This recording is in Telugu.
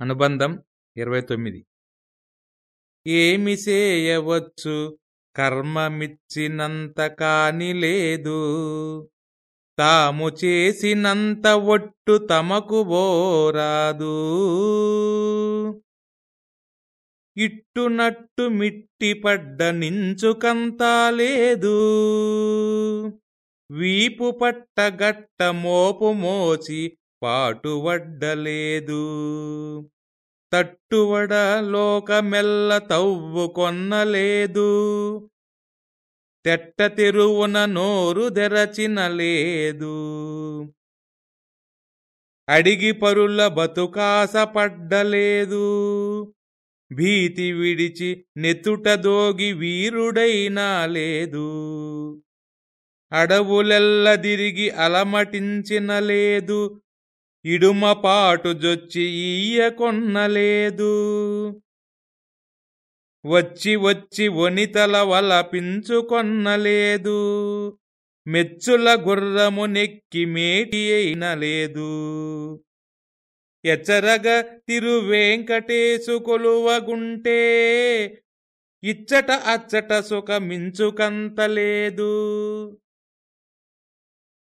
అనుబంధం ఇరవై తొమ్మిది ఏమి చేయవచ్చు కర్మమిచ్చినంత కాని లేదు. తాము చేసినంత ఒట్టు తమకు బోరాదు ఇట్టునట్టు మిట్టిపడ్డ నించుకంతా లేదు. వీపు పట్టగట్ట మోపు మోచి పాటువడ్డలేదు తట్టువడ లోకమెల్ల తవ్వు కొన్నలేదు. తెట్ట తెరువున నోరు తెరచినలేదు. అడిగి పరుల బతుకాస పడ్డలేదు. భీతి విడిచి నెతుట దోగి వీరుడైనా లేదు. అడవులెల్ల తిరిగి అలమటించిన లేదు ఇడుమపాటు జొచ్చి ఈయకొన్నలేదు వచ్చి వచ్చి వనితల వలపించుకొన్నలేదు మెచ్చుల గుర్రము నెక్కి మేటి అయినలేదు. ఎచ్చరగ తిరువేంకటేశు కొలువగుంటే ఇచ్చట అచ్చట సుఖ మించుకంతలేదు